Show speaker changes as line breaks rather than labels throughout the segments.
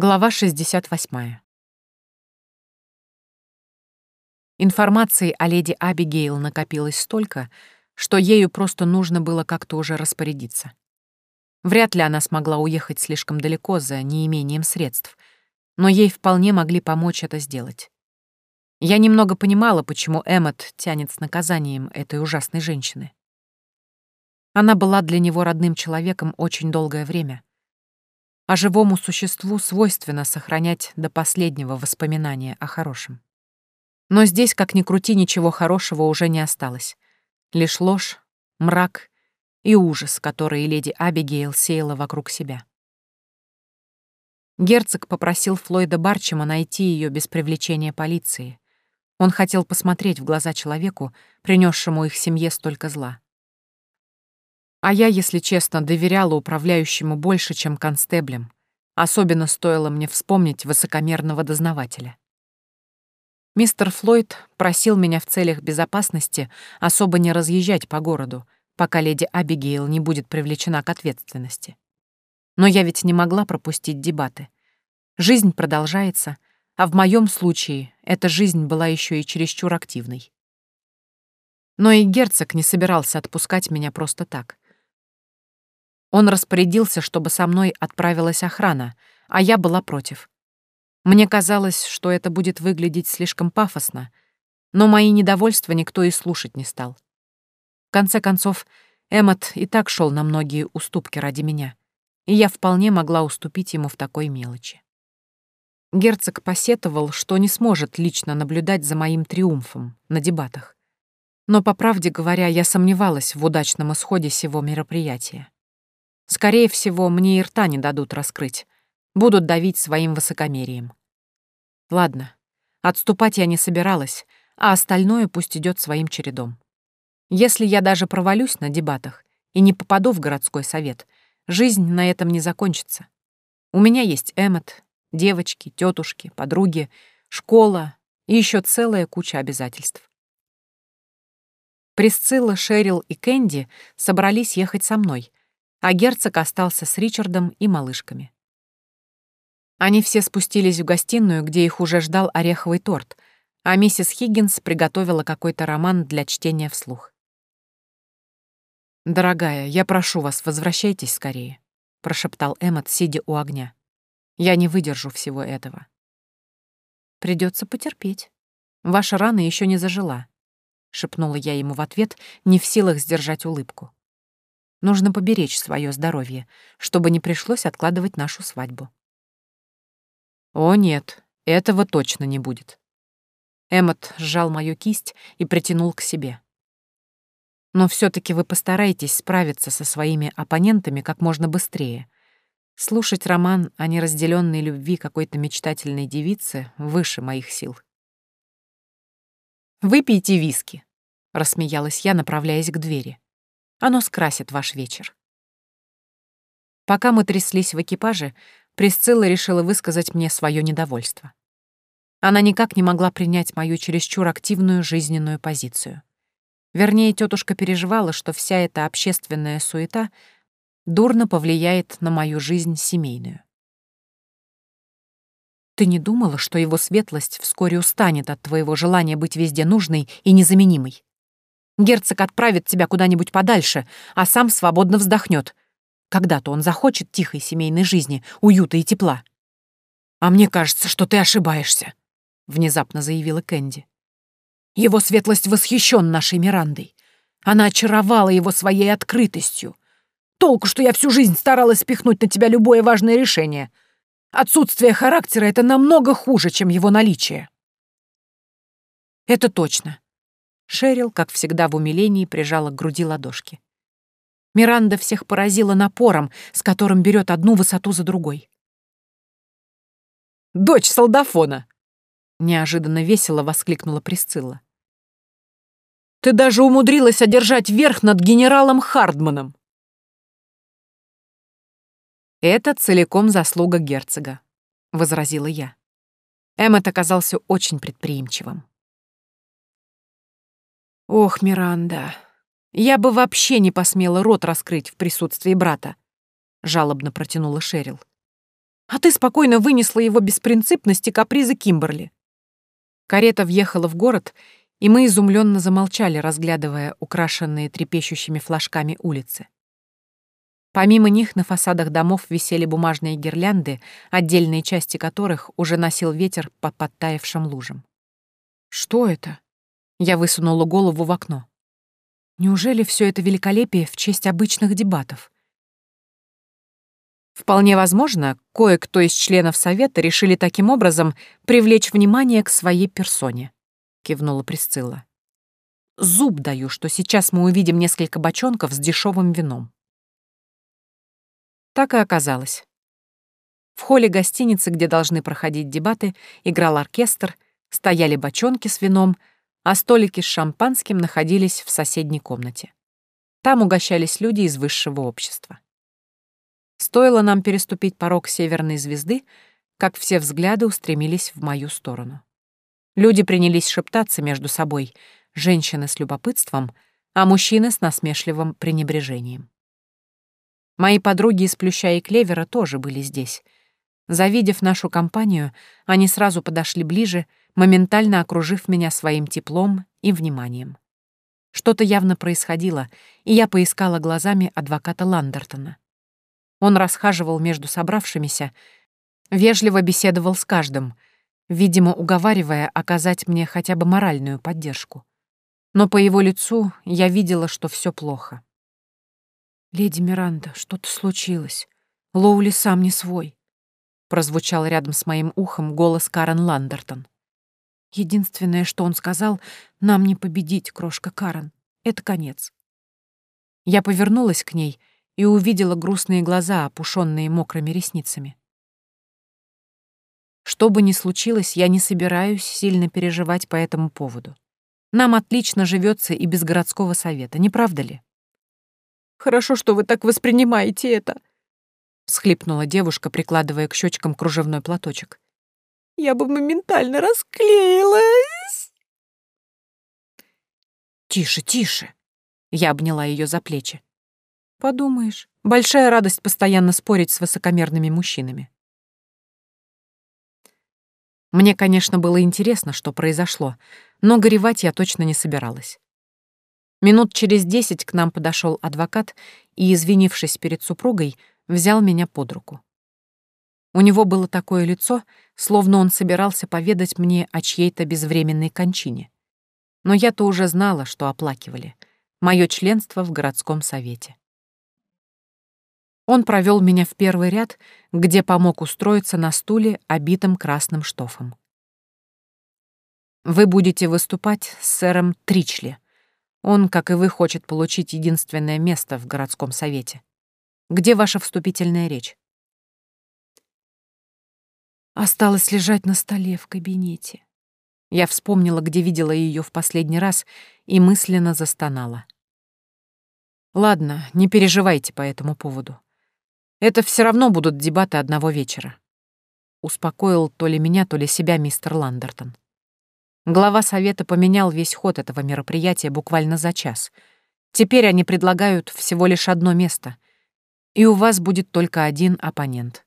Глава 68. Информации о леди Абигейл накопилось столько, что ею просто нужно было как-то уже распорядиться. Вряд ли она смогла уехать слишком далеко за неимением средств, но ей вполне могли помочь это сделать. Я немного понимала, почему Эммот тянет с наказанием этой ужасной женщины. Она была для него родным человеком очень долгое время — а живому существу свойственно сохранять до последнего воспоминания о хорошем. Но здесь, как ни крути, ничего хорошего уже не осталось. Лишь ложь, мрак и ужас, который леди Абигейл сеяла вокруг себя. Герцог попросил Флойда Барчема найти ее без привлечения полиции. Он хотел посмотреть в глаза человеку, принесшему их семье столько зла. А я, если честно, доверяла управляющему больше, чем констеблям. Особенно стоило мне вспомнить высокомерного дознавателя. Мистер Флойд просил меня в целях безопасности особо не разъезжать по городу, пока леди Абигейл не будет привлечена к ответственности. Но я ведь не могла пропустить дебаты. Жизнь продолжается, а в моем случае эта жизнь была еще и чересчур активной. Но и герцог не собирался отпускать меня просто так. Он распорядился, чтобы со мной отправилась охрана, а я была против. Мне казалось, что это будет выглядеть слишком пафосно, но мои недовольства никто и слушать не стал. В конце концов, Эммот и так шел на многие уступки ради меня, и я вполне могла уступить ему в такой мелочи. Герцог посетовал, что не сможет лично наблюдать за моим триумфом на дебатах. Но, по правде говоря, я сомневалась в удачном исходе сего мероприятия. Скорее всего, мне и рта не дадут раскрыть. Будут давить своим высокомерием. Ладно, отступать я не собиралась, а остальное пусть идет своим чередом. Если я даже провалюсь на дебатах и не попаду в городской совет, жизнь на этом не закончится. У меня есть Эммет, девочки, тетушки, подруги, школа и еще целая куча обязательств. Присцилла, Шерил и Кэнди собрались ехать со мной, а герцог остался с Ричардом и малышками. Они все спустились в гостиную, где их уже ждал ореховый торт, а миссис Хиггинс приготовила какой-то роман для чтения вслух. «Дорогая, я прошу вас, возвращайтесь скорее», — прошептал Эммот, сидя у огня. «Я не выдержу всего этого». Придется потерпеть. Ваша рана еще не зажила», — шепнула я ему в ответ, не в силах сдержать улыбку. Нужно поберечь свое здоровье, чтобы не пришлось откладывать нашу свадьбу. О нет, этого точно не будет. Эммот сжал мою кисть и притянул к себе. Но все таки вы постарайтесь справиться со своими оппонентами как можно быстрее. Слушать роман о неразделенной любви какой-то мечтательной девицы выше моих сил. «Выпейте виски», — рассмеялась я, направляясь к двери. Оно скрасит ваш вечер. Пока мы тряслись в экипаже, Присцилла решила высказать мне свое недовольство. Она никак не могла принять мою чересчур активную жизненную позицию. Вернее, тетушка переживала, что вся эта общественная суета дурно повлияет на мою жизнь семейную. Ты не думала, что его светлость вскоре устанет от твоего желания быть везде нужной и незаменимой? Герцог отправит тебя куда-нибудь подальше, а сам свободно вздохнет. Когда-то он захочет тихой семейной жизни, уюта и тепла. «А мне кажется, что ты ошибаешься», — внезапно заявила Кэнди. «Его светлость восхищен нашей Мирандой. Она очаровала его своей открытостью. Толку, что я всю жизнь старалась спихнуть на тебя любое важное решение. Отсутствие характера — это намного хуже, чем его наличие». «Это точно», Шерил, как всегда в умилении, прижала к груди ладошки. Миранда всех поразила напором, с которым берет одну высоту за другой. «Дочь солдафона!» — неожиданно весело воскликнула Присцилла. «Ты даже умудрилась одержать верх над генералом Хардманом!» «Это целиком заслуга герцога», — возразила я. Эммет оказался очень предприимчивым. Ох, Миранда, я бы вообще не посмела рот раскрыть в присутствии брата, жалобно протянула Шерил. А ты спокойно вынесла его беспринципность капризы Кимберли. Карета въехала в город, и мы изумленно замолчали, разглядывая украшенные трепещущими флажками улицы. Помимо них на фасадах домов висели бумажные гирлянды, отдельные части которых уже носил ветер по подтаявшим лужам. «Что это?» Я высунула голову в окно. Неужели все это великолепие в честь обычных дебатов? Вполне возможно, кое-кто из членов Совета решили таким образом привлечь внимание к своей персоне, кивнула Присцилла. Зуб даю, что сейчас мы увидим несколько бочонков с дешевым вином. Так и оказалось. В холле гостиницы, где должны проходить дебаты, играл оркестр, стояли бочонки с вином, а столики с шампанским находились в соседней комнате. Там угощались люди из высшего общества. Стоило нам переступить порог северной звезды, как все взгляды устремились в мою сторону. Люди принялись шептаться между собой, женщины с любопытством, а мужчины с насмешливым пренебрежением. Мои подруги из Плюща и Клевера тоже были здесь. Завидев нашу компанию, они сразу подошли ближе, моментально окружив меня своим теплом и вниманием. Что-то явно происходило, и я поискала глазами адвоката Ландертона. Он расхаживал между собравшимися, вежливо беседовал с каждым, видимо, уговаривая оказать мне хотя бы моральную поддержку. Но по его лицу я видела, что все плохо. «Леди Миранда, что-то случилось. Лоули сам не свой», — прозвучал рядом с моим ухом голос Карен Ландертон. «Единственное, что он сказал, нам не победить, крошка Карен. Это конец». Я повернулась к ней и увидела грустные глаза, опушенные мокрыми ресницами. Что бы ни случилось, я не собираюсь сильно переживать по этому поводу. Нам отлично живется и без городского совета, не правда ли? Хорошо, что вы так воспринимаете это», — схлипнула девушка, прикладывая к щечкам кружевной платочек. «Я бы моментально расклеилась!» «Тише, тише!» — я обняла ее за плечи. «Подумаешь, большая радость постоянно спорить с высокомерными мужчинами». Мне, конечно, было интересно, что произошло, но горевать я точно не собиралась. Минут через десять к нам подошел адвокат и, извинившись перед супругой, взял меня под руку. У него было такое лицо, словно он собирался поведать мне о чьей-то безвременной кончине. Но я-то уже знала, что оплакивали. Мое членство в городском совете. Он провел меня в первый ряд, где помог устроиться на стуле, обитом красным штофом. «Вы будете выступать с сэром Тричли», он, как и вы, хочет получить единственное место в городском совете. Где ваша вступительная речь? Осталось лежать на столе в кабинете. Я вспомнила, где видела ее в последний раз, и мысленно застонала. Ладно, не переживайте по этому поводу. Это все равно будут дебаты одного вечера. Успокоил то ли меня, то ли себя мистер Ландертон. Глава совета поменял весь ход этого мероприятия буквально за час. Теперь они предлагают всего лишь одно место, и у вас будет только один оппонент.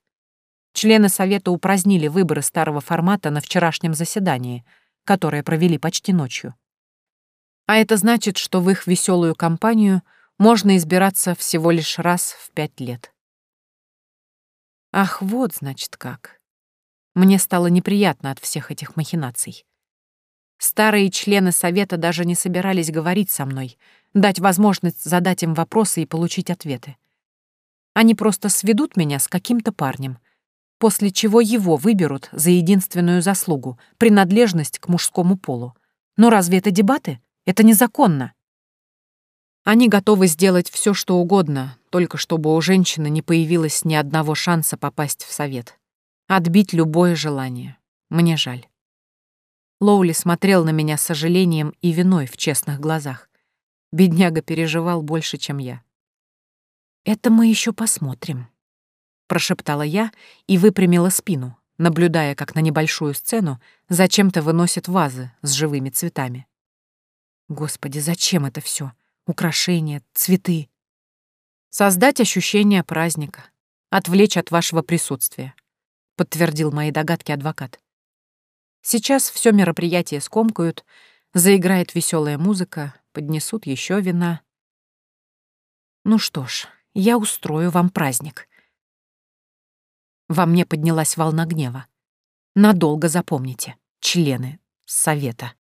Члены совета упразднили выборы старого формата на вчерашнем заседании, которое провели почти ночью. А это значит, что в их веселую компанию можно избираться всего лишь раз в пять лет. Ах, вот, значит, как. Мне стало неприятно от всех этих махинаций. Старые члены совета даже не собирались говорить со мной, дать возможность задать им вопросы и получить ответы. Они просто сведут меня с каким-то парнем, после чего его выберут за единственную заслугу — принадлежность к мужскому полу. Но разве это дебаты? Это незаконно. Они готовы сделать все, что угодно, только чтобы у женщины не появилось ни одного шанса попасть в совет. Отбить любое желание. Мне жаль. Лоули смотрел на меня с сожалением и виной в честных глазах. Бедняга переживал больше, чем я. «Это мы еще посмотрим», — прошептала я и выпрямила спину, наблюдая, как на небольшую сцену зачем-то выносят вазы с живыми цветами. Господи, зачем это все? Украшения, цветы. Создать ощущение праздника, отвлечь от вашего присутствия. подтвердил мои догадки адвокат. Сейчас все мероприятие скомкают, заиграет веселая музыка, поднесут еще вина. Ну что ж, я устрою вам праздник. Во мне поднялась волна гнева. Надолго запомните, члены совета.